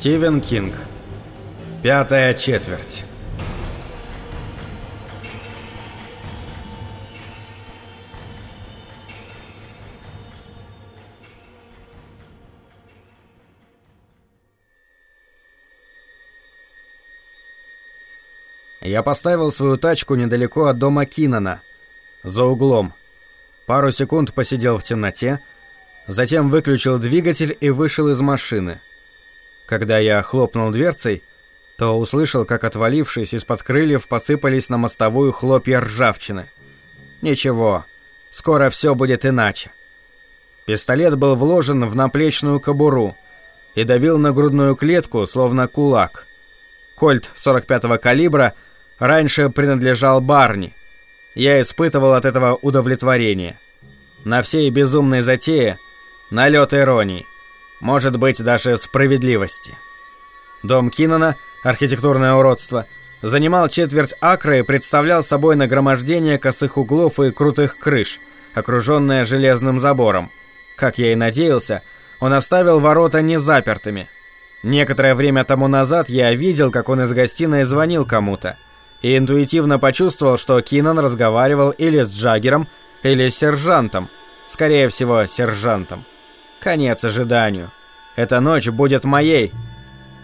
Стивен Кинг. Пятая четверть. Я поставил свою тачку недалеко от дома Кинана, за углом. Пару секунд посидел в темноте, затем выключил двигатель и вышел из машины. Когда я хлопнул дверцей, то услышал, как отвалившись из-под крыльев посыпались на мостовую хлопья ржавчины. Ничего, скоро все будет иначе. Пистолет был вложен в наплечную кобуру и давил на грудную клетку, словно кулак. Кольт 45-го калибра раньше принадлежал Барни. Я испытывал от этого удовлетворение. На всей безумной затее налет иронии. Может быть, даже справедливости. Дом Киннона, архитектурное уродство, занимал четверть акра и представлял собой нагромождение косых углов и крутых крыш, окруженное железным забором. Как я и надеялся, он оставил ворота незапертыми. Некоторое время тому назад я видел, как он из гостиной звонил кому-то, и интуитивно почувствовал, что Киннон разговаривал или с Джаггером, или с сержантом, скорее всего, сержантом. Конец ожиданию. Эта ночь будет моей.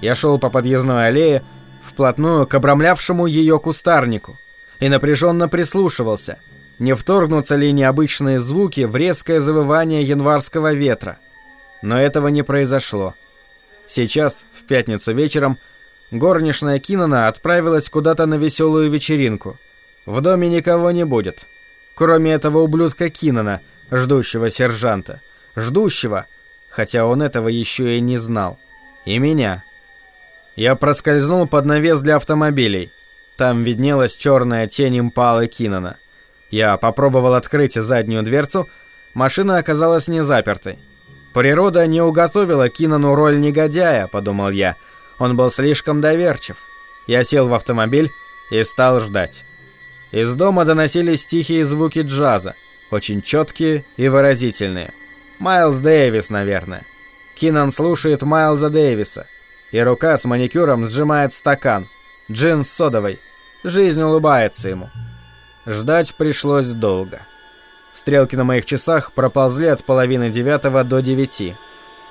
Я шел по подъездной аллее, вплотную к обрамлявшему ее кустарнику, и напряженно прислушивался, не вторгнутся ли необычные звуки в резкое завывание январского ветра. Но этого не произошло. Сейчас, в пятницу вечером, горничная Кинана отправилась куда-то на веселую вечеринку. В доме никого не будет. Кроме этого ублюдка Кинана, ждущего сержанта ждущего, хотя он этого еще и не знал. И меня. Я проскользнул под навес для автомобилей. Там виднелась черная тень импалы Кинана. Я попробовал открыть заднюю дверцу, машина оказалась не запертой. Природа не уготовила Кинану роль негодяя, подумал я. Он был слишком доверчив. Я сел в автомобиль и стал ждать. Из дома доносились тихие звуки джаза, очень четкие и выразительные. Майлз Дэвис, наверное. Кинан слушает Майлза Дэвиса. И рука с маникюром сжимает стакан. Джин с содовой. Жизнь улыбается ему. Ждать пришлось долго. Стрелки на моих часах проползли от половины девятого до девяти.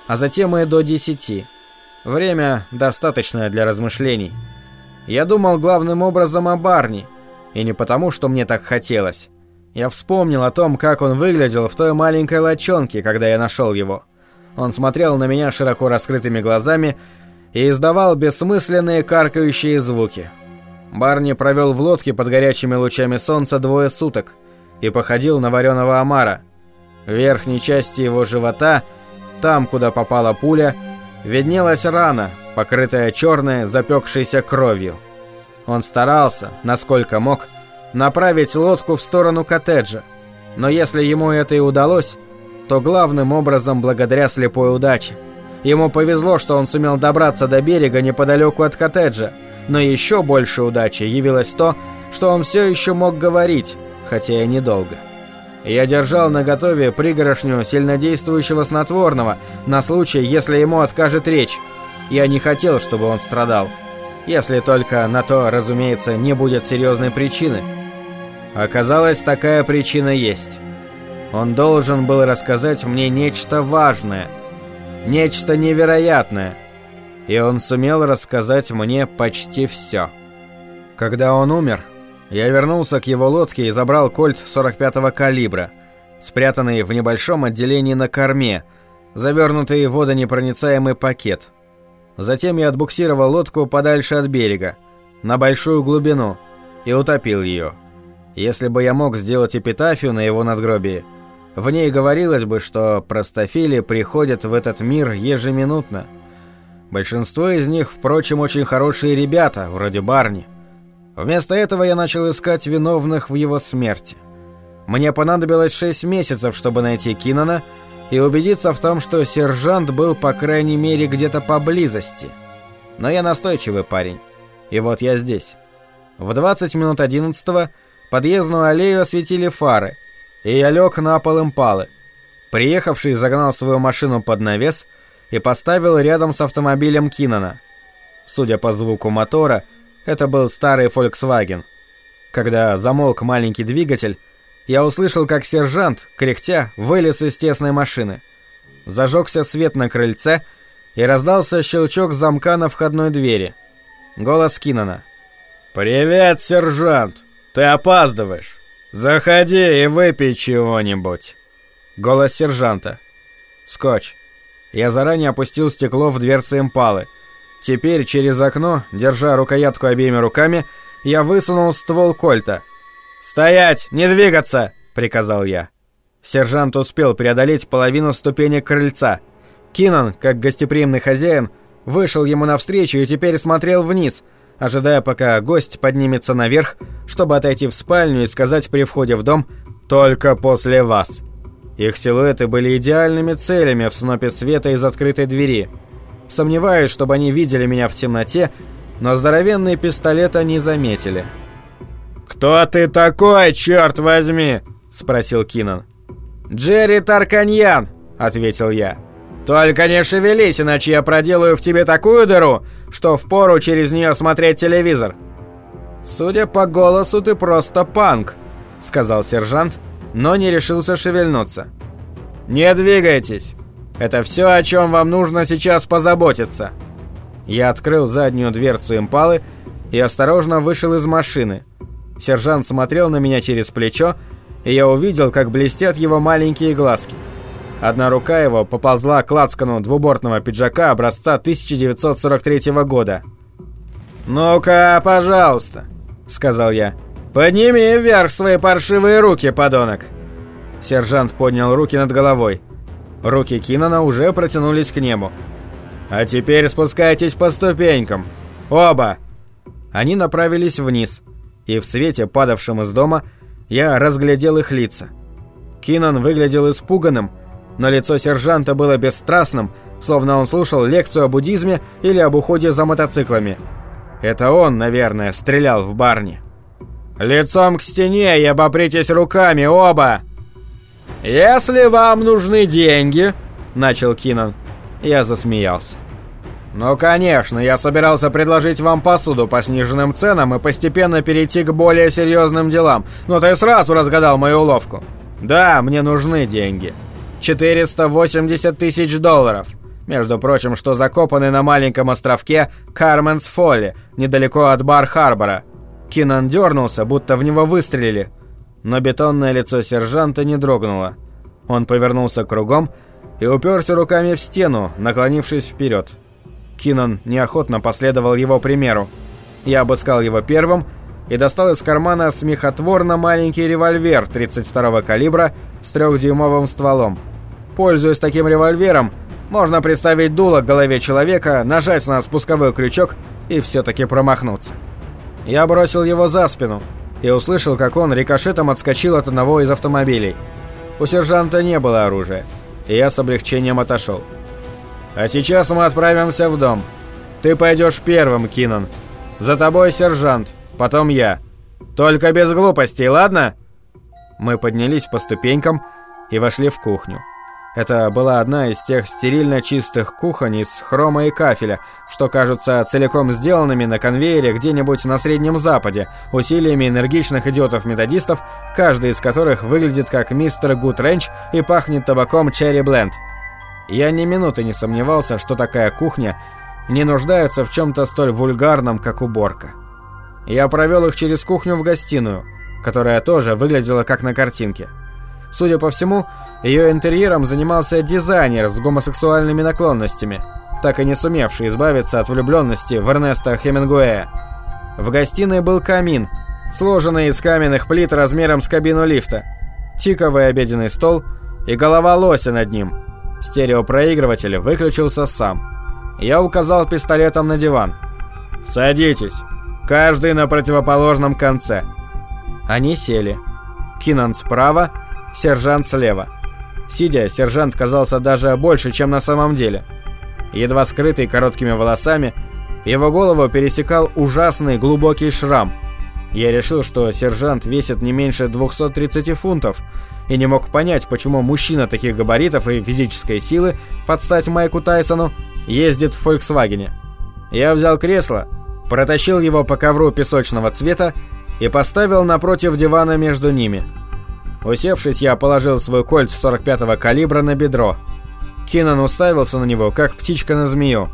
А затем и до десяти. Время достаточное для размышлений. Я думал главным образом о Барни. И не потому, что мне так хотелось. Я вспомнил о том, как он выглядел в той маленькой лачонке, когда я нашел его. Он смотрел на меня широко раскрытыми глазами и издавал бессмысленные каркающие звуки. Барни провел в лодке под горячими лучами солнца двое суток и походил на вареного омара. В верхней части его живота, там, куда попала пуля, виднелась рана, покрытая черной, запекшейся кровью. Он старался, насколько мог, направить лодку в сторону коттеджа. Но если ему это и удалось, то главным образом благодаря слепой удаче. Ему повезло, что он сумел добраться до берега неподалеку от коттеджа, но еще больше удачи явилось то, что он все еще мог говорить, хотя и недолго. Я держал наготове пригорошню сильнодействующего снотворного на случай, если ему откажет речь. Я не хотел, чтобы он страдал. Если только на то, разумеется, не будет серьезной причины – Оказалось, такая причина есть. Он должен был рассказать мне нечто важное, нечто невероятное. И он сумел рассказать мне почти все. Когда он умер, я вернулся к его лодке и забрал кольт 45-го калибра, спрятанный в небольшом отделении на корме, завернутый в водонепроницаемый пакет. Затем я отбуксировал лодку подальше от берега, на большую глубину, и утопил ее. Если бы я мог сделать эпитафию на его надгробии, в ней говорилось бы, что простофили приходят в этот мир ежеминутно. Большинство из них, впрочем, очень хорошие ребята, вроде Барни. Вместо этого я начал искать виновных в его смерти. Мне понадобилось 6 месяцев, чтобы найти Кинана и убедиться в том, что сержант был, по крайней мере, где-то поблизости. Но я настойчивый парень. И вот я здесь. В 20 минут 11 Подъездную аллею осветили фары, и я лег на пол импалы. Приехавший загнал свою машину под навес и поставил рядом с автомобилем Кинана. Судя по звуку мотора, это был старый Volkswagen. Когда замолк маленький двигатель, я услышал, как сержант, кряхтя, вылез из тесной машины. Зажегся свет на крыльце, и раздался щелчок замка на входной двери. Голос Кинана. «Привет, сержант! Ты опаздываешь! Заходи и выпей чего-нибудь!» Голос сержанта. Скотч. Я заранее опустил стекло в дверцы импалы. Теперь через окно, держа рукоятку обеими руками, я высунул ствол кольта. «Стоять! Не двигаться!» — приказал я. Сержант успел преодолеть половину ступенек крыльца. Кинан, как гостеприимный хозяин, вышел ему навстречу и теперь смотрел вниз, ожидая, пока гость поднимется наверх, чтобы отойти в спальню и сказать при входе в дом «Только после вас». Их силуэты были идеальными целями в снопе света из открытой двери. Сомневаюсь, чтобы они видели меня в темноте, но здоровенный пистолет они заметили. «Кто ты такой, черт возьми?» – спросил Кинан. «Джерри Тарканьян», – ответил я. «Только не шевелись, иначе я проделаю в тебе такую дыру, что впору через нее смотреть телевизор». «Судя по голосу, ты просто панк», — сказал сержант, но не решился шевельнуться. «Не двигайтесь. Это все, о чем вам нужно сейчас позаботиться». Я открыл заднюю дверцу импалы и осторожно вышел из машины. Сержант смотрел на меня через плечо, и я увидел, как блестят его маленькие глазки. Одна рука его поползла к лацкану двубортного пиджака образца 1943 года. «Ну-ка, пожалуйста», — сказал я. «Подними вверх свои паршивые руки, подонок!» Сержант поднял руки над головой. Руки Кинана уже протянулись к небу. «А теперь спускайтесь по ступенькам. Оба!» Они направились вниз, и в свете, падавшем из дома, я разглядел их лица. Кинан выглядел испуганным, но лицо сержанта было бесстрастным, словно он слушал лекцию о буддизме или об уходе за мотоциклами. Это он, наверное, стрелял в барне. «Лицом к стене и обопритесь руками, оба!» «Если вам нужны деньги», — начал Кинан. Я засмеялся. «Ну, конечно, я собирался предложить вам посуду по сниженным ценам и постепенно перейти к более серьезным делам, но ты сразу разгадал мою уловку. Да, мне нужны деньги. 480 тысяч долларов. Между прочим, что закопаны на маленьком островке Карменс Фолли, недалеко от Бар-Харбора. Кинан дернулся, будто в него выстрелили. Но бетонное лицо сержанта не дрогнуло. Он повернулся кругом и уперся руками в стену, наклонившись вперед. Кинан неохотно последовал его примеру. Я обыскал его первым и достал из кармана смехотворно маленький револьвер 32-го калибра с трехдюймовым стволом. Пользуясь таким револьвером, можно приставить дуло к голове человека, нажать на спусковой крючок и все-таки промахнуться. Я бросил его за спину и услышал, как он рикошетом отскочил от одного из автомобилей. У сержанта не было оружия, и я с облегчением отошел. «А сейчас мы отправимся в дом. Ты пойдешь первым, Кинан. За тобой сержант, потом я. Только без глупостей, ладно?» Мы поднялись по ступенькам и вошли в кухню. Это была одна из тех стерильно чистых кухонь из хрома и кафеля, что кажутся целиком сделанными на конвейере где-нибудь на Среднем Западе, усилиями энергичных идиотов-методистов, каждый из которых выглядит как мистер Гуд Ренч и пахнет табаком Черри Бленд. Я ни минуты не сомневался, что такая кухня не нуждается в чем-то столь вульгарном, как уборка. Я провел их через кухню в гостиную, которая тоже выглядела как на картинке. Судя по всему, ее интерьером занимался дизайнер с гомосексуальными наклонностями, так и не сумевший избавиться от влюбленности в Эрнеста Хемингуэя. В гостиной был камин, сложенный из каменных плит размером с кабину лифта, тиковый обеденный стол и голова лося над ним. Стереопроигрыватель выключился сам. Я указал пистолетом на диван. «Садитесь, каждый на противоположном конце». Они сели. Кинан справа, сержант слева. Сидя, сержант казался даже больше, чем на самом деле. Едва скрытый короткими волосами, его голову пересекал ужасный глубокий шрам. Я решил, что сержант весит не меньше 230 фунтов, и не мог понять, почему мужчина таких габаритов и физической силы, под стать Майку Тайсону, ездит в «Фольксвагене». Я взял кресло, протащил его по ковру песочного цвета и поставил напротив дивана между ними. Усевшись, я положил свой кольт 45-го калибра на бедро. Кинан уставился на него, как птичка на змею.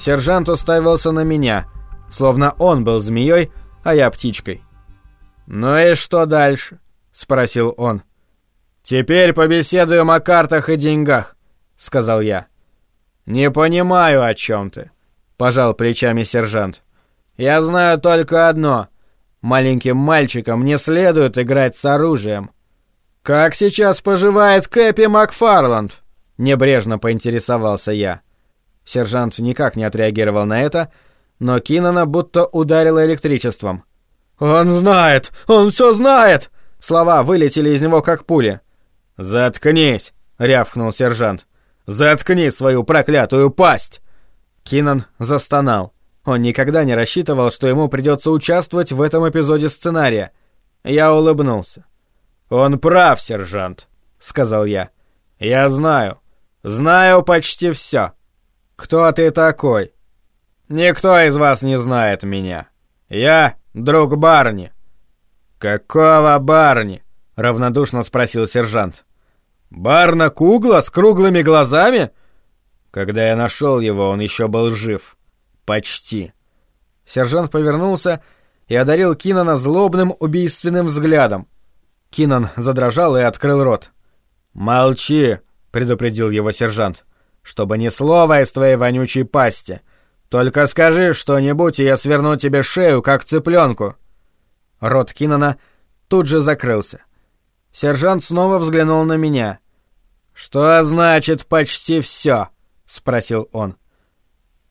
Сержант уставился на меня, словно он был змеей, а я птичкой. «Ну и что дальше?» — спросил он. «Теперь побеседуем о картах и деньгах», — сказал я. «Не понимаю, о чем ты», — пожал плечами сержант. «Я знаю только одно. Маленьким мальчикам не следует играть с оружием». «Как сейчас поживает Кэпи Макфарланд?» — небрежно поинтересовался я. Сержант никак не отреагировал на это, но Кинана будто ударило электричеством. «Он знает! Он все знает!» Слова вылетели из него как пули. «Заткнись!» — рявкнул сержант. «Заткни свою проклятую пасть!» Кинан застонал. Он никогда не рассчитывал, что ему придется участвовать в этом эпизоде сценария. Я улыбнулся. «Он прав, сержант», — сказал я. «Я знаю. Знаю почти все. Кто ты такой?» «Никто из вас не знает меня. Я друг Барни». «Какого Барни?» — равнодушно спросил сержант. «Барна Кугла с круглыми глазами?» Когда я нашел его, он еще был жив. Почти. Сержант повернулся и одарил Кинана злобным убийственным взглядом. Кинан задрожал и открыл рот. «Молчи!» — предупредил его сержант. «Чтобы ни слова из твоей вонючей пасти. Только скажи что-нибудь, и я сверну тебе шею, как цыпленку». Рот Кинана тут же закрылся. Сержант снова взглянул на меня. «Что значит почти все?» — спросил он.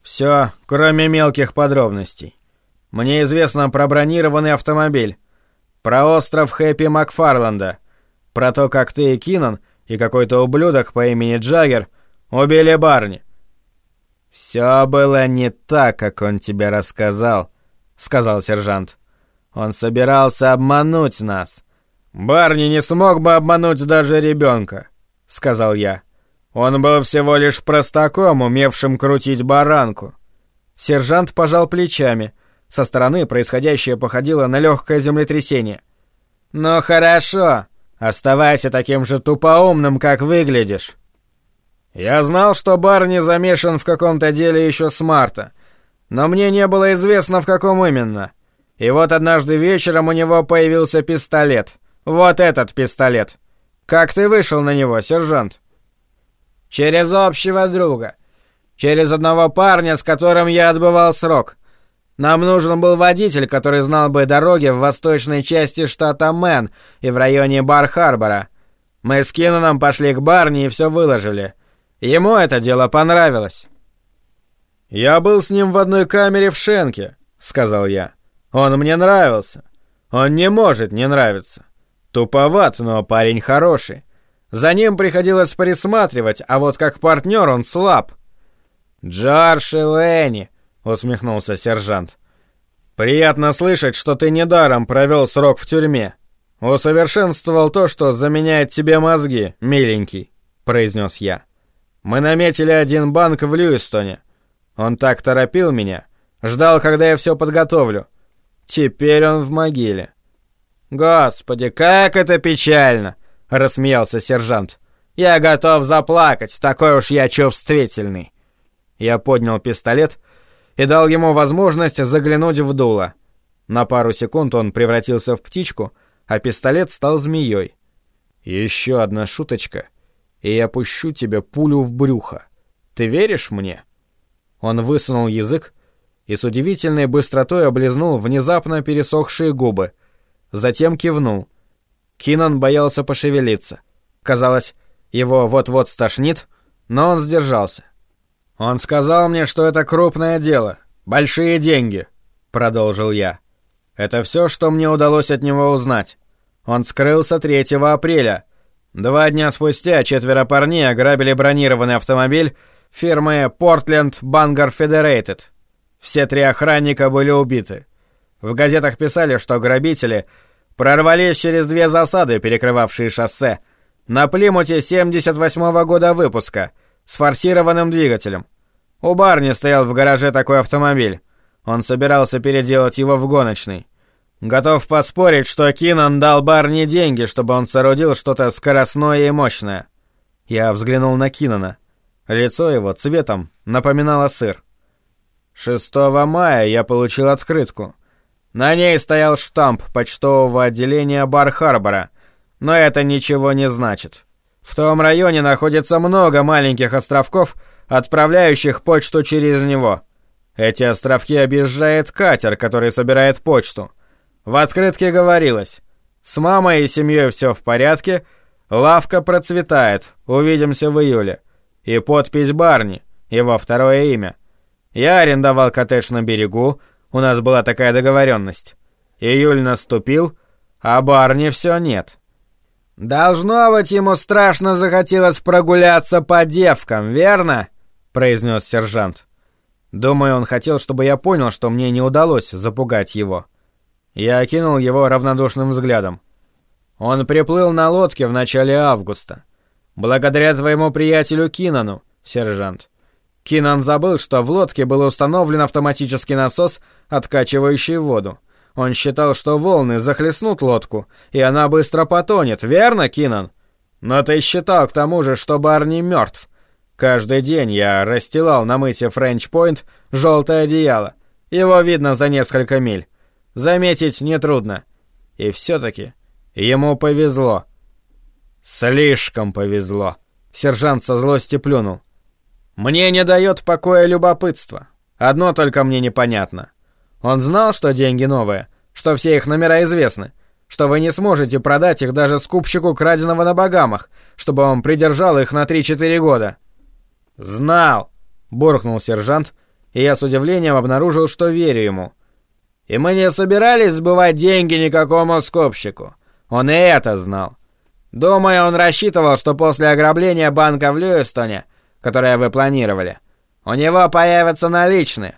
«Все, кроме мелких подробностей. Мне известно про бронированный автомобиль, про остров Хэппи Макфарланда, про то, как ты и Кинан и какой-то ублюдок по имени Джаггер убили Барни». «Все было не так, как он тебе рассказал», — сказал сержант. «Он собирался обмануть нас». «Барни не смог бы обмануть даже ребенка», — сказал я. «Он был всего лишь простаком, умевшим крутить баранку». Сержант пожал плечами. Со стороны происходящее походило на легкое землетрясение. «Ну хорошо, оставайся таким же тупоумным, как выглядишь». Я знал, что Барни замешан в каком-то деле еще с марта, но мне не было известно, в каком именно. И вот однажды вечером у него появился пистолет — вот этот пистолет. Как ты вышел на него, сержант? Через общего друга. Через одного парня, с которым я отбывал срок. Нам нужен был водитель, который знал бы дороги в восточной части штата Мэн и в районе Бар-Харбора. Мы с Кинаном пошли к Барни и все выложили. Ему это дело понравилось. «Я был с ним в одной камере в Шенке», — сказал я. «Он мне нравился. Он не может не нравиться. Туповат, но парень хороший. За ним приходилось присматривать, а вот как партнер он слаб. «Джордж и Ленни», — усмехнулся сержант. «Приятно слышать, что ты недаром провел срок в тюрьме. Усовершенствовал то, что заменяет тебе мозги, миленький», — произнес я. «Мы наметили один банк в Льюистоне. Он так торопил меня, ждал, когда я все подготовлю. Теперь он в могиле. «Господи, как это печально!» — рассмеялся сержант. «Я готов заплакать, такой уж я чувствительный». Я поднял пистолет и дал ему возможность заглянуть в дуло. На пару секунд он превратился в птичку, а пистолет стал змеей. «Еще одна шуточка, и я пущу тебе пулю в брюхо. Ты веришь мне?» Он высунул язык и с удивительной быстротой облизнул внезапно пересохшие губы — затем кивнул. Кинан боялся пошевелиться. Казалось, его вот-вот стошнит, но он сдержался. «Он сказал мне, что это крупное дело, большие деньги», — продолжил я. «Это все, что мне удалось от него узнать. Он скрылся 3 апреля. Два дня спустя четверо парней ограбили бронированный автомобиль фирмы Portland Banger Federated. Все три охранника были убиты. В газетах писали, что грабители прорвались через две засады, перекрывавшие шоссе, на Плимуте 78-го года выпуска, с форсированным двигателем. У Барни стоял в гараже такой автомобиль. Он собирался переделать его в гоночный. Готов поспорить, что Кинан дал Барни деньги, чтобы он соорудил что-то скоростное и мощное. Я взглянул на Кинана. Лицо его цветом напоминало сыр. 6 мая я получил открытку. На ней стоял штамп почтового отделения Бар-Харбора, но это ничего не значит. В том районе находится много маленьких островков, отправляющих почту через него. Эти островки объезжает катер, который собирает почту. В открытке говорилось «С мамой и семьей все в порядке, лавка процветает, увидимся в июле». И подпись Барни, его второе имя. Я арендовал коттедж на берегу, у нас была такая договоренность. Июль наступил, а Барни все нет. «Должно быть, ему страшно захотелось прогуляться по девкам, верно?» — произнес сержант. Думаю, он хотел, чтобы я понял, что мне не удалось запугать его. Я окинул его равнодушным взглядом. Он приплыл на лодке в начале августа. Благодаря твоему приятелю Кинану, сержант. Кинан забыл, что в лодке был установлен автоматический насос, откачивающий воду. Он считал, что волны захлестнут лодку, и она быстро потонет, верно, Кинан? Но ты считал к тому же, что Барни мертв. Каждый день я расстилал на мысе Френч-Пойнт желтое одеяло. Его видно за несколько миль. Заметить нетрудно. И все-таки ему повезло. Слишком повезло. Сержант со злости плюнул. Мне не дает покоя любопытство. Одно только мне непонятно. Он знал, что деньги новые, что все их номера известны, что вы не сможете продать их даже скупщику краденого на богамах, чтобы он придержал их на 3-4 года. «Знал!» — буркнул сержант, и я с удивлением обнаружил, что верю ему. «И мы не собирались сбывать деньги никакому скупщику. Он и это знал. Думаю, он рассчитывал, что после ограбления банка в Льюистоне, которое вы планировали, у него появятся наличные.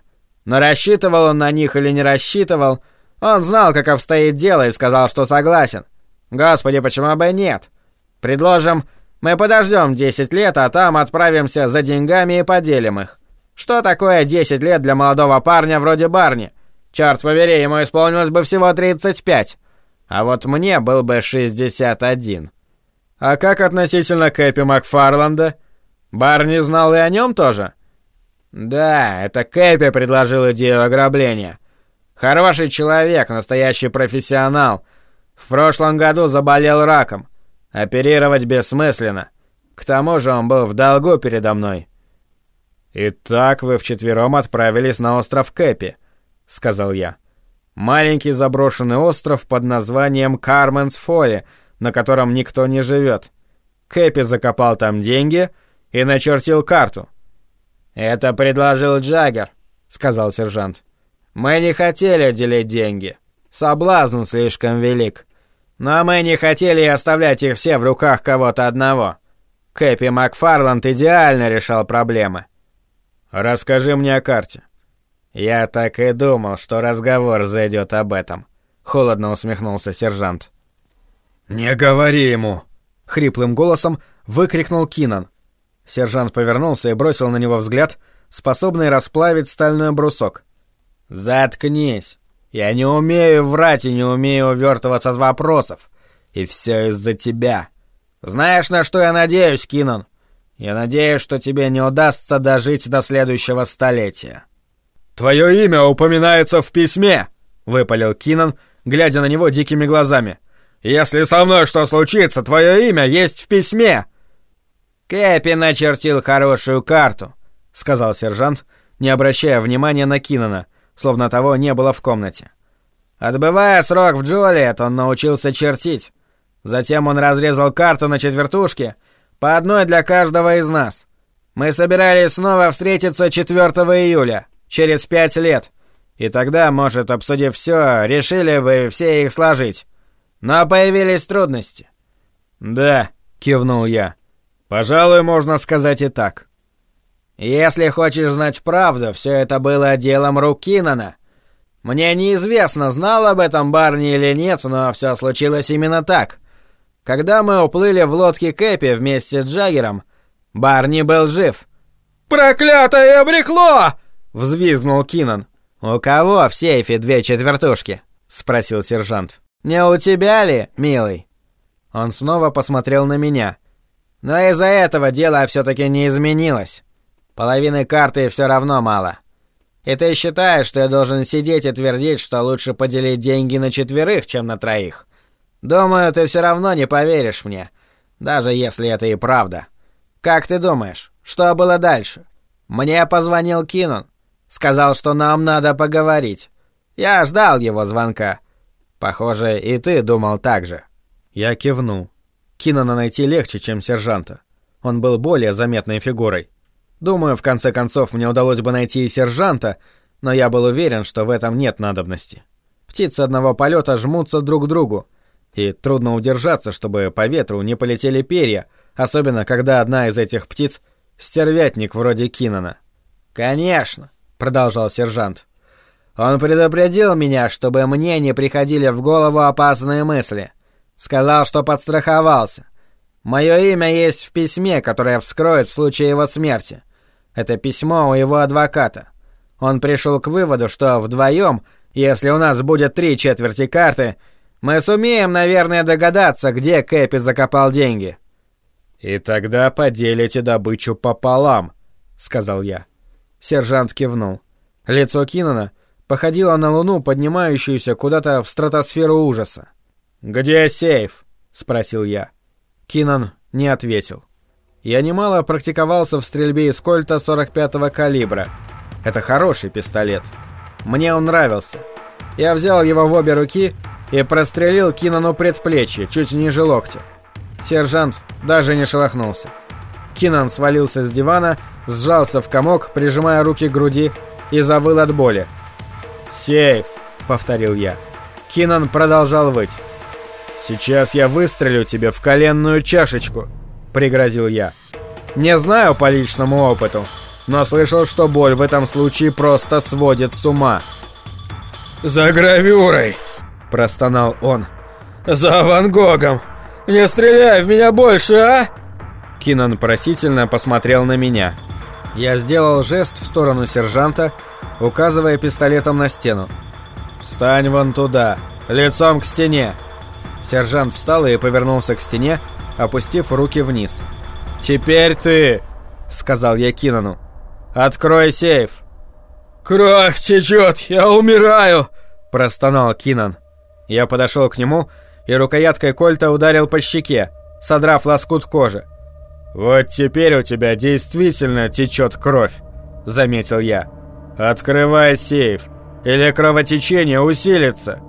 Но рассчитывал он на них или не рассчитывал, он знал, как обстоит дело и сказал, что согласен. Господи, почему бы нет? Предложим, мы подождем 10 лет, а там отправимся за деньгами и поделим их. Что такое 10 лет для молодого парня вроде Барни? Черт побери, ему исполнилось бы всего 35. А вот мне был бы 61. А как относительно Кэпи Макфарланда? Барни знал и о нем тоже? Да, это Кэпи предложил идею ограбления. Хороший человек, настоящий профессионал. В прошлом году заболел раком. Оперировать бессмысленно. К тому же он был в долгу передо мной. «Итак вы вчетвером отправились на остров Кэпи», — сказал я. «Маленький заброшенный остров под названием Карменс Фолли, на котором никто не живет. Кэпи закопал там деньги и начертил карту». «Это предложил Джаггер», — сказал сержант. «Мы не хотели делить деньги. Соблазн слишком велик. Но мы не хотели оставлять их все в руках кого-то одного. Кэпи Макфарланд идеально решал проблемы. Расскажи мне о карте. Я так и думал, что разговор зайдет об этом. Холодно усмехнулся сержант. Не говори ему, хриплым голосом выкрикнул Кинан. Сержант повернулся и бросил на него взгляд, способный расплавить стальной брусок. Заткнись. Я не умею врать и не умею увертываться от вопросов. И все из-за тебя. Знаешь, на что я надеюсь, Кинан? Я надеюсь, что тебе не удастся дожить до следующего столетия. Твое имя упоминается в письме, выпалил Кинан, глядя на него дикими глазами. Если со мной что случится, твое имя есть в письме. Кэпи начертил хорошую карту, сказал сержант, не обращая внимания на Кинана словно того не было в комнате. Отбывая срок в Джолиет, он научился чертить. Затем он разрезал карту на четвертушки, по одной для каждого из нас. Мы собирались снова встретиться 4 июля, через пять лет. И тогда, может, обсудив все, решили бы все их сложить. Но появились трудности. «Да», — кивнул я. «Пожалуй, можно сказать и так». Если хочешь знать правду, все это было делом рук Кинана. Мне неизвестно, знал об этом Барни или нет, но все случилось именно так. Когда мы уплыли в лодке Кэпи вместе с Джаггером, Барни был жив. «Проклятое брехло!» — взвизгнул Кинан. «У кого в сейфе две четвертушки?» — спросил сержант. «Не у тебя ли, милый?» Он снова посмотрел на меня. «Но из-за этого дело все-таки не изменилось. Половины карты все равно мало. И ты считаешь, что я должен сидеть и твердить, что лучше поделить деньги на четверых, чем на троих? Думаю, ты все равно не поверишь мне, даже если это и правда. Как ты думаешь, что было дальше? Мне позвонил Кинон. Сказал, что нам надо поговорить. Я ждал его звонка. Похоже, и ты думал так же. Я кивнул. Кинона найти легче, чем сержанта. Он был более заметной фигурой. Думаю, в конце концов мне удалось бы найти и сержанта, но я был уверен, что в этом нет надобности. Птицы одного полета жмутся друг к другу, и трудно удержаться, чтобы по ветру не полетели перья, особенно когда одна из этих птиц — стервятник вроде Кинана. «Конечно», — продолжал сержант. «Он предупредил меня, чтобы мне не приходили в голову опасные мысли. Сказал, что подстраховался. Мое имя есть в письме, которое вскроет в случае его смерти. Это письмо у его адвоката. Он пришел к выводу, что вдвоем, если у нас будет три четверти карты, мы сумеем, наверное, догадаться, где Кэпи закопал деньги. «И тогда поделите добычу пополам», — сказал я. Сержант кивнул. Лицо Кинана походило на луну, поднимающуюся куда-то в стратосферу ужаса. «Где сейф?» — спросил я. Кинан не ответил. Я немало практиковался в стрельбе из кольта 45-го калибра. Это хороший пистолет. Мне он нравился. Я взял его в обе руки и прострелил Кинану предплечье, чуть ниже локтя. Сержант даже не шелохнулся. Кинан свалился с дивана, сжался в комок, прижимая руки к груди, и завыл от боли. «Сейф!» — повторил я. Кинан продолжал выть. «Сейчас я выстрелю тебе в коленную чашечку!» — пригрозил я. «Не знаю по личному опыту, но слышал, что боль в этом случае просто сводит с ума». «За гравюрой!» — простонал он. «За Ван Гогом! Не стреляй в меня больше, а!» Кинан просительно посмотрел на меня. Я сделал жест в сторону сержанта, указывая пистолетом на стену. «Встань вон туда, лицом к стене!» Сержант встал и повернулся к стене, опустив руки вниз. «Теперь ты!» — сказал я Кинану. «Открой сейф!» «Кровь течет! Я умираю!» — простонал Кинан. Я подошел к нему и рукояткой кольта ударил по щеке, содрав лоскут кожи. «Вот теперь у тебя действительно течет кровь», — заметил я. «Открывай сейф, или кровотечение усилится».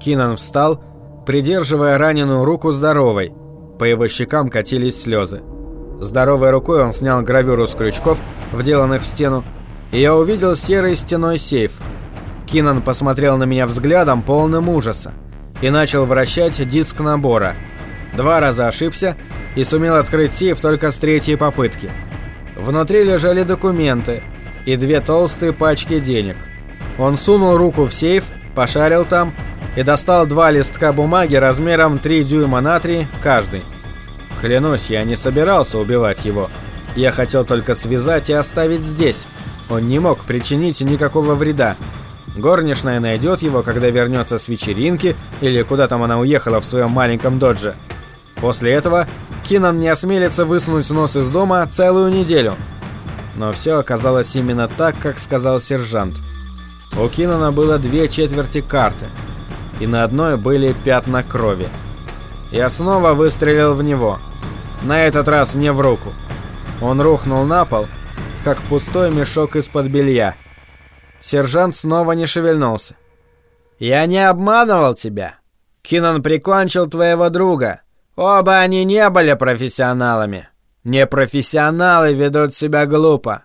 Кинан встал, придерживая раненую руку здоровой, по его щекам катились слезы. Здоровой рукой он снял гравюру с крючков, вделанных в стену, и я увидел серый стеной сейф. Кинан посмотрел на меня взглядом, полным ужаса, и начал вращать диск набора. Два раза ошибся и сумел открыть сейф только с третьей попытки. Внутри лежали документы и две толстые пачки денег. Он сунул руку в сейф, пошарил там и достал два листка бумаги размером 3 дюйма на 3 каждый. Клянусь, я не собирался убивать его. Я хотел только связать и оставить здесь. Он не мог причинить никакого вреда. Горничная найдет его, когда вернется с вечеринки, или куда там она уехала в своем маленьком додже. После этого Кинан не осмелится высунуть нос из дома целую неделю. Но все оказалось именно так, как сказал сержант. У Кинана было две четверти карты – и на одной были пятна крови. Я снова выстрелил в него. На этот раз не в руку. Он рухнул на пол, как пустой мешок из-под белья. Сержант снова не шевельнулся. «Я не обманывал тебя. Кинан прикончил твоего друга. Оба они не были профессионалами. Непрофессионалы ведут себя глупо».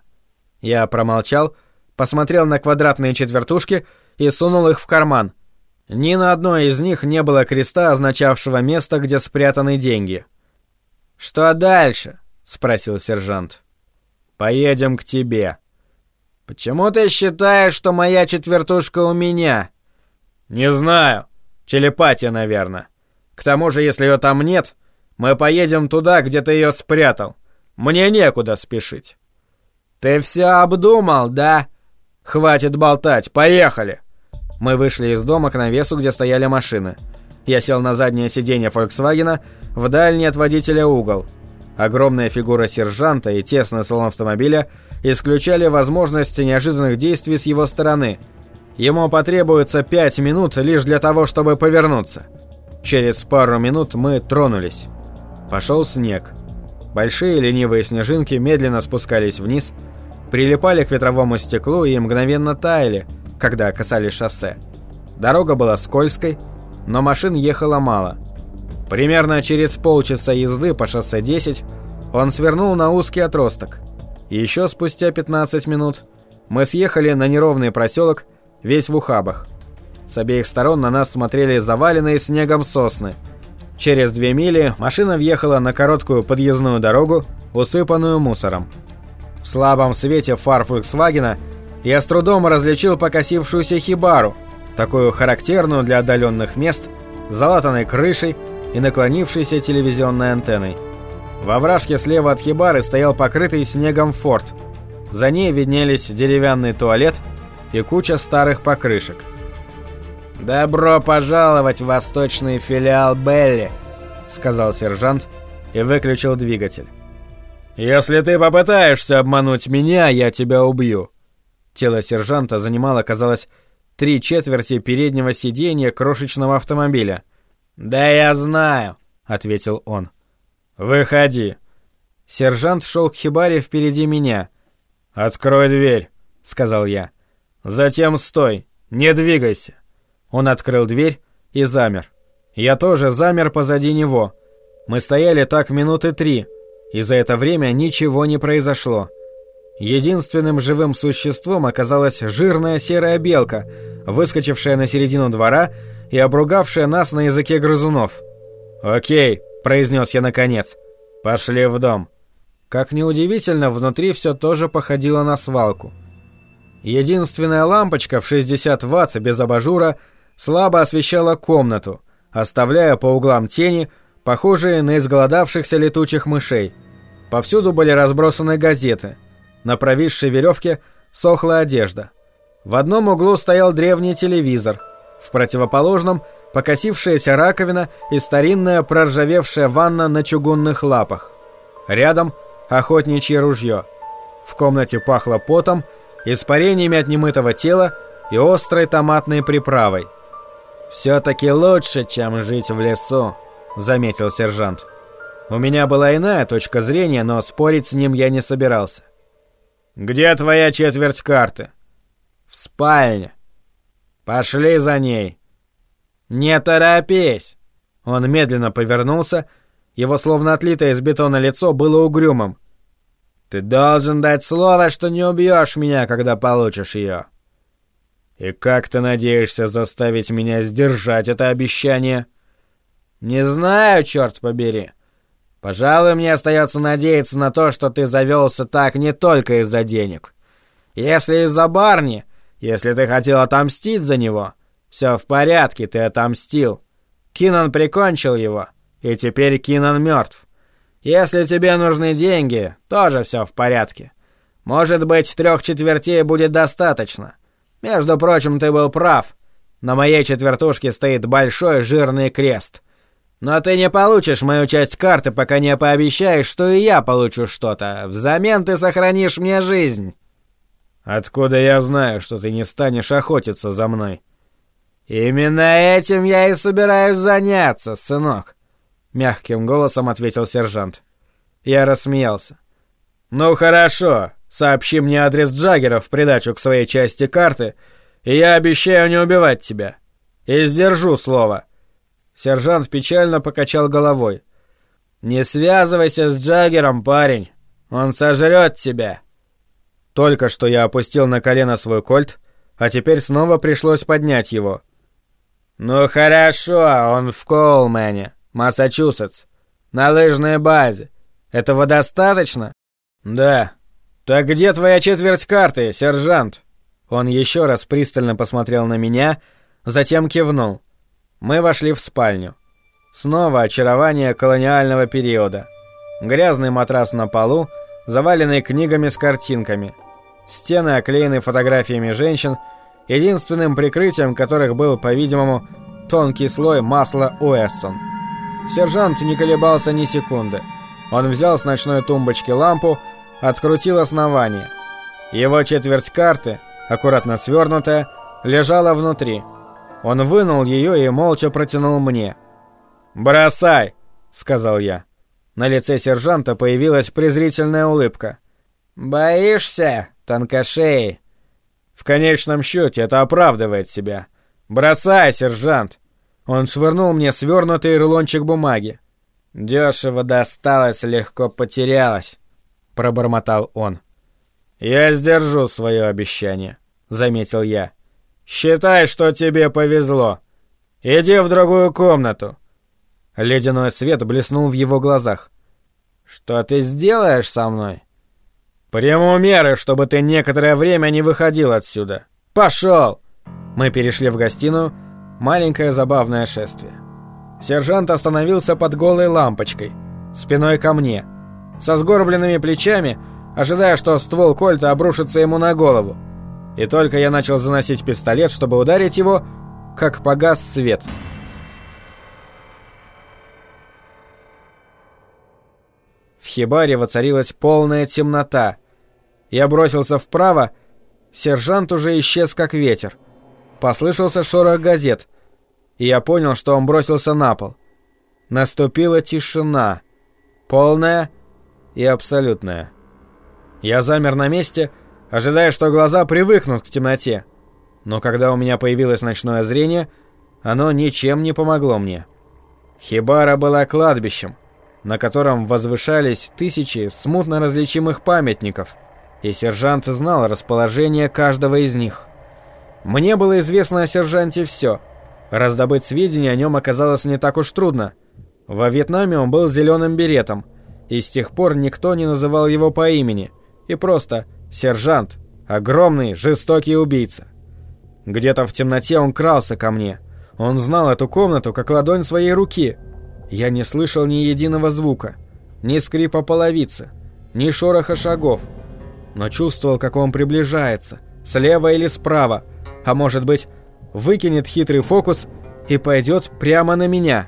Я промолчал, посмотрел на квадратные четвертушки и сунул их в карман. Ни на одной из них не было креста, означавшего место, где спрятаны деньги. «Что дальше?» — спросил сержант. «Поедем к тебе». Почему ты считаешь, что моя четвертушка у меня? Не знаю. Телепатия, наверное. К тому же, если ее там нет, мы поедем туда, где ты ее спрятал. Мне некуда спешить. Ты все обдумал, да? Хватит болтать, поехали. Мы вышли из дома к навесу, где стояли машины. Я сел на заднее сиденье Фольксвагена, в дальний от водителя угол. Огромная фигура сержанта и тесный салон автомобиля исключали возможности неожиданных действий с его стороны. Ему потребуется пять минут лишь для того, чтобы повернуться. Через пару минут мы тронулись. Пошел снег. Большие ленивые снежинки медленно спускались вниз, прилипали к ветровому стеклу и мгновенно таяли, когда касались шоссе. Дорога была скользкой, но машин ехало мало. Примерно через полчаса езды по шоссе 10 он свернул на узкий отросток. Еще спустя 15 минут мы съехали на неровный проселок, весь в ухабах. С обеих сторон на нас смотрели заваленные снегом сосны. Через две мили машина въехала на короткую подъездную дорогу, усыпанную мусором. В слабом свете фар Фольксвагена я с трудом различил покосившуюся хибару, такую характерную для отдаленных мест, с залатанной крышей и наклонившейся телевизионной антенной. Во вражке слева от хибары стоял покрытый снегом форт. За ней виднелись деревянный туалет и куча старых покрышек. «Добро пожаловать в восточный филиал Белли», — сказал сержант и выключил двигатель. «Если ты попытаешься обмануть меня, я тебя убью». Тело сержанта занимало, казалось, три четверти переднего сиденья крошечного автомобиля. «Да я знаю», — ответил он. «Выходи». Сержант шел к хибаре впереди меня. «Открой дверь», — сказал я. «Затем стой, не двигайся». Он открыл дверь и замер. Я тоже замер позади него. Мы стояли так минуты три, и за это время ничего не произошло. Единственным живым существом оказалась жирная серая белка, выскочившая на середину двора и обругавшая нас на языке грызунов. «Окей», — произнес я наконец, — «пошли в дом». Как неудивительно, внутри все тоже походило на свалку. Единственная лампочка в 60 ватт без абажура — слабо освещала комнату, оставляя по углам тени, похожие на изголодавшихся летучих мышей. Повсюду были разбросаны газеты. На провисшей веревке сохла одежда. В одном углу стоял древний телевизор, в противоположном – покосившаяся раковина и старинная проржавевшая ванна на чугунных лапах. Рядом – охотничье ружье. В комнате пахло потом, испарениями от немытого тела и острой томатной приправой – «Все-таки лучше, чем жить в лесу», — заметил сержант. У меня была иная точка зрения, но спорить с ним я не собирался. «Где твоя четверть карты?» «В спальне». «Пошли за ней». «Не торопись!» Он медленно повернулся, его словно отлитое из бетона лицо было угрюмым. «Ты должен дать слово, что не убьешь меня, когда получишь ее». «И как ты надеешься заставить меня сдержать это обещание?» «Не знаю, черт побери. Пожалуй, мне остается надеяться на то, что ты завелся так не только из-за денег. Если из-за Барни, если ты хотел отомстить за него, все в порядке, ты отомстил. Кинан прикончил его, и теперь Кинан мертв. Если тебе нужны деньги, тоже все в порядке. Может быть, трех четвертей будет достаточно. Между прочим, ты был прав. На моей четвертушке стоит большой жирный крест. Но ты не получишь мою часть карты, пока не пообещаешь, что и я получу что-то. Взамен ты сохранишь мне жизнь. Откуда я знаю, что ты не станешь охотиться за мной? Именно этим я и собираюсь заняться, сынок. Мягким голосом ответил сержант. Я рассмеялся. Ну хорошо, Сообщи мне адрес Джаггера в придачу к своей части карты, и я обещаю не убивать тебя. И сдержу слово». Сержант печально покачал головой. «Не связывайся с Джаггером, парень. Он сожрет тебя». Только что я опустил на колено свой кольт, а теперь снова пришлось поднять его. «Ну хорошо, он в Колмене, Массачусетс, на лыжной базе. Этого достаточно?» «Да», «Так где твоя четверть карты, сержант?» Он еще раз пристально посмотрел на меня, затем кивнул. Мы вошли в спальню. Снова очарование колониального периода. Грязный матрас на полу, заваленный книгами с картинками. Стены оклеены фотографиями женщин, единственным прикрытием которых был, по-видимому, тонкий слой масла Уэссон. Сержант не колебался ни секунды. Он взял с ночной тумбочки лампу, открутил основание. Его четверть карты, аккуратно свернутая, лежала внутри. Он вынул ее и молча протянул мне. «Бросай!» — сказал я. На лице сержанта появилась презрительная улыбка. «Боишься, тонкошей?» «В конечном счете это оправдывает себя. Бросай, сержант!» Он швырнул мне свернутый рулончик бумаги. «Дешево досталось, легко потерялось», — пробормотал он. «Я сдержу свое обещание», — заметил я. «Считай, что тебе повезло. Иди в другую комнату». Ледяной свет блеснул в его глазах. «Что ты сделаешь со мной?» «Приму меры, чтобы ты некоторое время не выходил отсюда. Пошел!» Мы перешли в гостиную, маленькое забавное шествие. Сержант остановился под голой лампочкой, спиной ко мне, со сгорбленными плечами, ожидая, что ствол кольта обрушится ему на голову. И только я начал заносить пистолет, чтобы ударить его, как погас свет. В хибаре воцарилась полная темнота. Я бросился вправо, сержант уже исчез как ветер. Послышался шорох газет, и я понял, что он бросился на пол. Наступила тишина, полная и абсолютная. Я замер на месте, ожидая, что глаза привыкнут к темноте. Но когда у меня появилось ночное зрение, оно ничем не помогло мне. Хибара была кладбищем, на котором возвышались тысячи смутно различимых памятников, и сержант знал расположение каждого из них. Мне было известно о сержанте все. Раздобыть сведения о нем оказалось не так уж трудно. Во Вьетнаме он был зеленым беретом, и с тех пор никто не называл его по имени, и просто «сержант», огромный, жестокий убийца. Где-то в темноте он крался ко мне. Он знал эту комнату как ладонь своей руки. Я не слышал ни единого звука, ни скрипа половицы, ни шороха шагов, но чувствовал, как он приближается, слева или справа, а может быть, выкинет хитрый фокус и пойдет прямо на меня.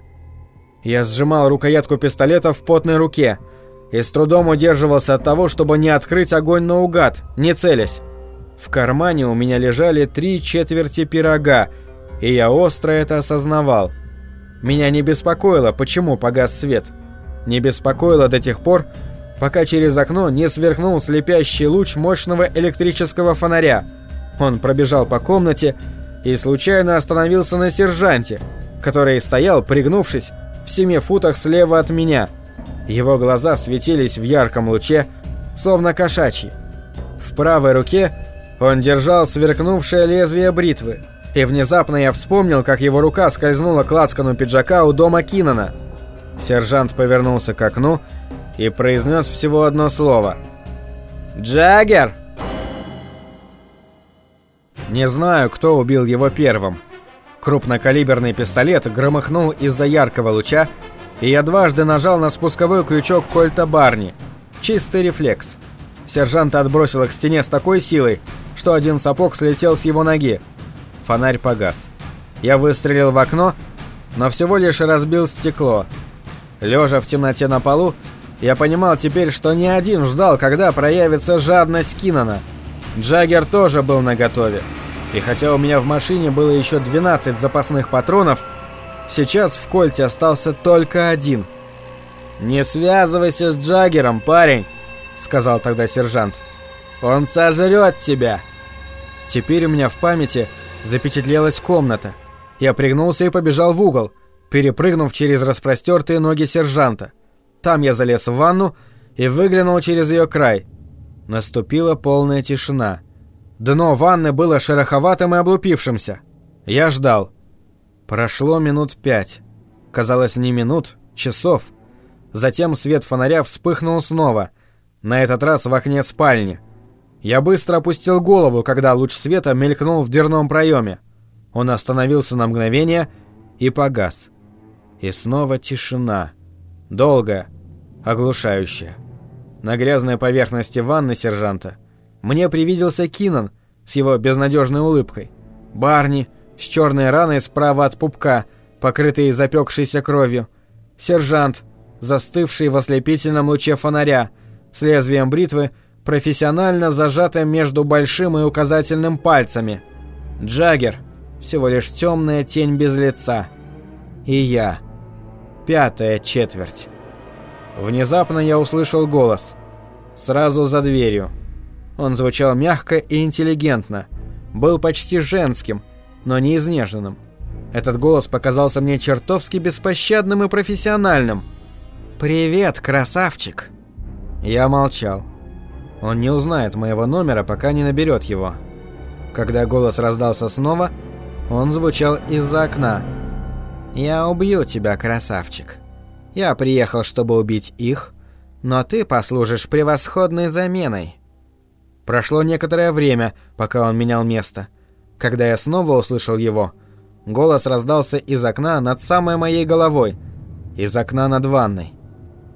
Я сжимал рукоятку пистолета в потной руке и с трудом удерживался от того, чтобы не открыть огонь наугад, не целясь. В кармане у меня лежали три четверти пирога, и я остро это осознавал. Меня не беспокоило, почему погас свет. Не беспокоило до тех пор, пока через окно не сверкнул слепящий луч мощного электрического фонаря. Он пробежал по комнате и случайно остановился на сержанте, который стоял, пригнувшись, в семи футах слева от меня. Его глаза светились в ярком луче, словно кошачьи. В правой руке он держал сверкнувшее лезвие бритвы, и внезапно я вспомнил, как его рука скользнула к лацкану пиджака у дома Кинана. Сержант повернулся к окну и произнес всего одно слово. «Джаггер!» Не знаю, кто убил его первым. Крупнокалиберный пистолет громыхнул из-за яркого луча, и я дважды нажал на спусковой крючок кольта Барни. Чистый рефлекс. Сержанта отбросило к стене с такой силой, что один сапог слетел с его ноги. Фонарь погас. Я выстрелил в окно, но всего лишь разбил стекло. Лежа в темноте на полу, я понимал теперь, что не один ждал, когда проявится жадность Кинана. Джаггер тоже был наготове. И хотя у меня в машине было еще 12 запасных патронов, сейчас в кольте остался только один. «Не связывайся с Джаггером, парень», — сказал тогда сержант. «Он сожрет тебя». Теперь у меня в памяти запечатлелась комната. Я пригнулся и побежал в угол, перепрыгнув через распростертые ноги сержанта. Там я залез в ванну и выглянул через ее край. Наступила полная тишина. Дно ванны было шероховатым и облупившимся. Я ждал. Прошло минут пять. Казалось, не минут, часов. Затем свет фонаря вспыхнул снова. На этот раз в окне спальни. Я быстро опустил голову, когда луч света мелькнул в дверном проеме. Он остановился на мгновение и погас. И снова тишина. Долгая, оглушающая. На грязной поверхности ванны сержанта мне привиделся Кинан с его безнадежной улыбкой. Барни с черной раной справа от пупка, покрытой запекшейся кровью. Сержант, застывший в ослепительном луче фонаря, с лезвием бритвы, профессионально зажатым между большим и указательным пальцами. Джаггер, всего лишь темная тень без лица. И я. Пятая четверть. Внезапно я услышал голос. Сразу за дверью. Он звучал мягко и интеллигентно. Был почти женским, но не изнеженным. Этот голос показался мне чертовски беспощадным и профессиональным. «Привет, красавчик!» Я молчал. Он не узнает моего номера, пока не наберет его. Когда голос раздался снова, он звучал из-за окна. «Я убью тебя, красавчик. Я приехал, чтобы убить их, но ты послужишь превосходной заменой». Прошло некоторое время, пока он менял место. Когда я снова услышал его, голос раздался из окна над самой моей головой, из окна над ванной.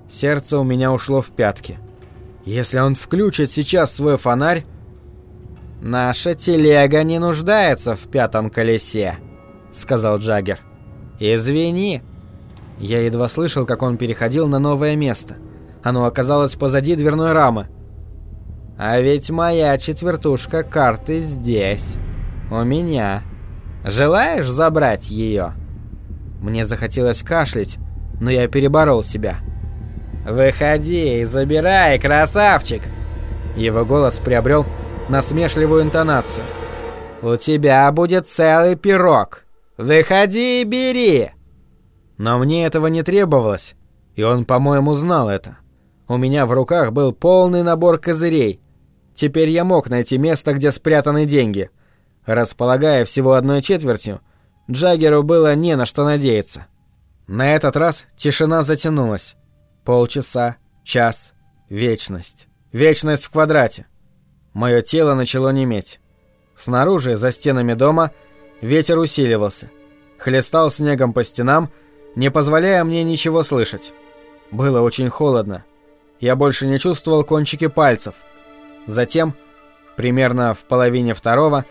Сердце у меня ушло в пятки. Если он включит сейчас свой фонарь... «Наша телега не нуждается в пятом колесе», — сказал Джаггер. «Извини». Я едва слышал, как он переходил на новое место. Оно оказалось позади дверной рамы. «А ведь моя четвертушка карты здесь. У меня. Желаешь забрать ее?» Мне захотелось кашлять, но я переборол себя. «Выходи и забирай, красавчик!» Его голос приобрел насмешливую интонацию. «У тебя будет целый пирог. Выходи и бери!» Но мне этого не требовалось, и он, по-моему, знал это. У меня в руках был полный набор козырей. Теперь я мог найти место, где спрятаны деньги. Располагая всего одной четвертью, Джаггеру было не на что надеяться. На этот раз тишина затянулась. Полчаса, час, вечность. Вечность в квадрате. Мое тело начало неметь. Снаружи, за стенами дома, ветер усиливался. Хлестал снегом по стенам, не позволяя мне ничего слышать. Было очень холодно. Я больше не чувствовал кончики пальцев. Затем, примерно в половине второго,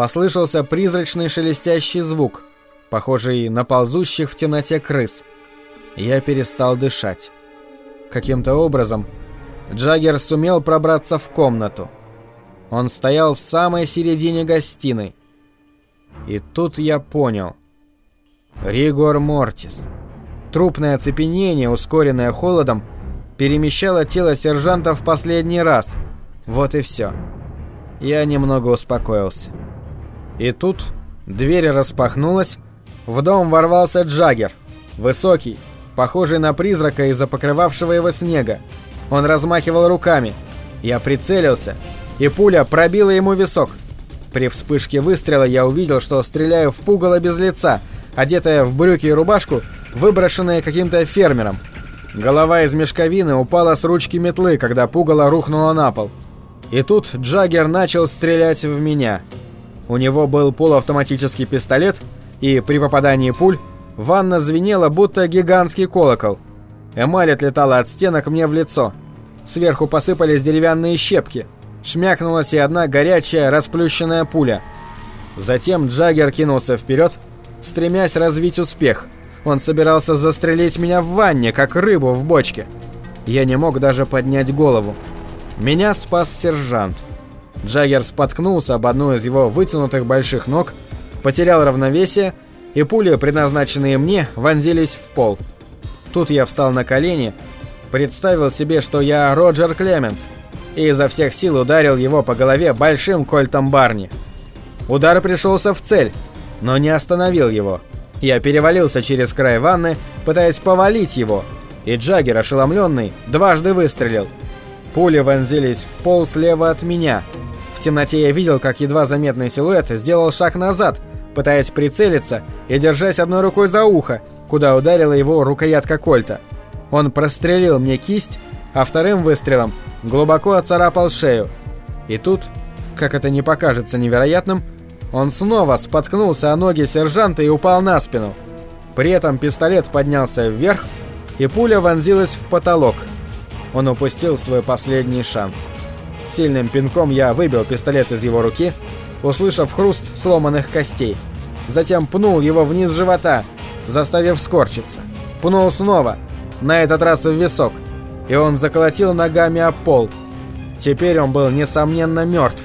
послышался призрачный шелестящий звук, похожий на ползущих в темноте крыс. Я перестал дышать. Каким-то образом Джаггер сумел пробраться в комнату. Он стоял в самой середине гостиной. И тут я понял. Ригор Мортис. Трупное оцепенение, ускоренное холодом, перемещало тело сержанта в последний раз. Вот и все. Я немного успокоился. И тут дверь распахнулась, в дом ворвался Джаггер. Высокий, похожий на призрака из-за покрывавшего его снега. Он размахивал руками. Я прицелился, и пуля пробила ему висок. При вспышке выстрела я увидел, что стреляю в пугало без лица, одетая в брюки и рубашку, выброшенные каким-то фермером. Голова из мешковины упала с ручки метлы, когда пугало рухнуло на пол. И тут Джаггер начал стрелять в меня. У него был полуавтоматический пистолет, и при попадании пуль Ванна звенела, будто гигантский колокол. Эмаль отлетала от стенок мне в лицо. Сверху посыпались деревянные щепки. Шмякнулась и одна горячая, расплющенная пуля. Затем Джаггер кинулся вперед, стремясь развить успех. Он собирался застрелить меня в ванне, как рыбу в бочке. Я не мог даже поднять голову. Меня спас сержант. Джаггер споткнулся об одну из его вытянутых больших ног, потерял равновесие и пули, предназначенные мне, вонзились в пол. Тут я встал на колени, представил себе, что я Роджер Клеменс, и изо всех сил ударил его по голове большим кольтом Барни. Удар пришелся в цель, но не остановил его. Я перевалился через край ванны, пытаясь повалить его, и Джаггер, ошеломленный, дважды выстрелил. Пули вонзились в пол слева от меня. В темноте я видел, как едва заметный силуэт сделал шаг назад – пытаясь прицелиться и держась одной рукой за ухо, куда ударила его рукоятка кольта. Он прострелил мне кисть, а вторым выстрелом глубоко оцарапал шею. И тут, как это не покажется невероятным, он снова споткнулся о ноги сержанта и упал на спину. При этом пистолет поднялся вверх, и пуля вонзилась в потолок. Он упустил свой последний шанс. Сильным пинком я выбил пистолет из его руки, услышав хруст сломанных костей. Затем пнул его вниз живота, заставив скорчиться. Пнул снова, на этот раз в висок, и он заколотил ногами об пол. Теперь он был, несомненно, мертв.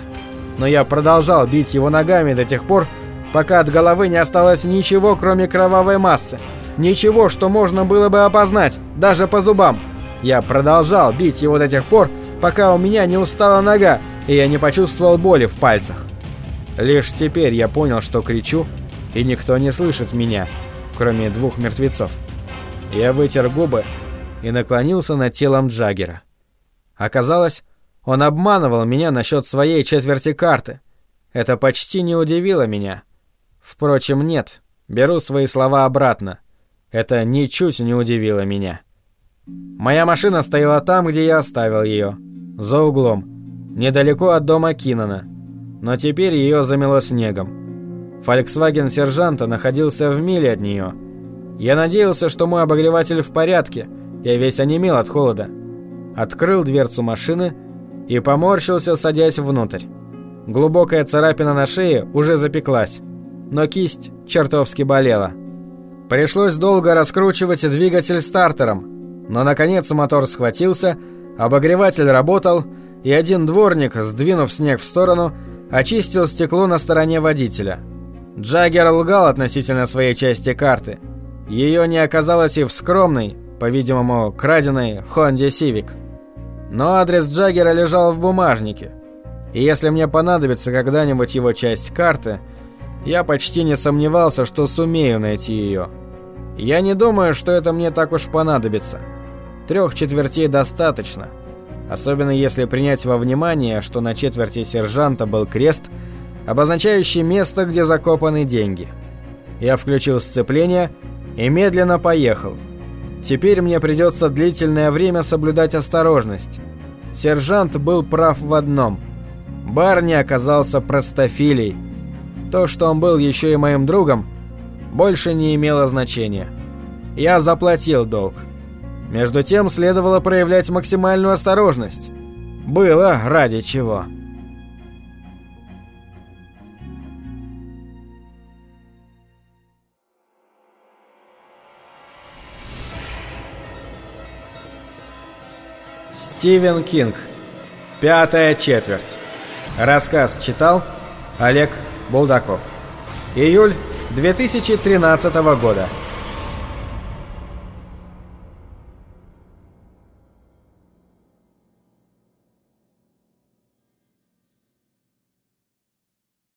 Но я продолжал бить его ногами до тех пор, пока от головы не осталось ничего, кроме кровавой массы. Ничего, что можно было бы опознать, даже по зубам. Я продолжал бить его до тех пор, пока у меня не устала нога, и я не почувствовал боли в пальцах. Лишь теперь я понял, что кричу, и никто не слышит меня, кроме двух мертвецов. Я вытер губы и наклонился над телом Джаггера. Оказалось, он обманывал меня насчет своей четверти карты. Это почти не удивило меня. Впрочем, нет, беру свои слова обратно. Это ничуть не удивило меня. Моя машина стояла там, где я оставил ее, за углом, недалеко от дома Кинана, но теперь ее замело снегом. Фольксваген сержанта находился в миле от нее. Я надеялся, что мой обогреватель в порядке, я весь онемел от холода. Открыл дверцу машины и поморщился, садясь внутрь. Глубокая царапина на шее уже запеклась, но кисть чертовски болела. Пришлось долго раскручивать двигатель стартером, но наконец мотор схватился, обогреватель работал, и один дворник, сдвинув снег в сторону, очистил стекло на стороне водителя. Джаггер лгал относительно своей части карты. Ее не оказалось и в скромной, по-видимому, краденой Honda Civic. Но адрес Джаггера лежал в бумажнике. И если мне понадобится когда-нибудь его часть карты, я почти не сомневался, что сумею найти ее. Я не думаю, что это мне так уж понадобится. Трех четвертей достаточно. Особенно если принять во внимание, что на четверти сержанта был крест, обозначающий место, где закопаны деньги. Я включил сцепление и медленно поехал. Теперь мне придется длительное время соблюдать осторожность. Сержант был прав в одном. Барни оказался простофилей. То, что он был еще и моим другом, больше не имело значения. Я заплатил долг. Между тем следовало проявлять максимальную осторожность. Было ради чего. Стивен Кинг. Пятая четверть. Рассказ читал Олег Булдаков. Июль 2013 года.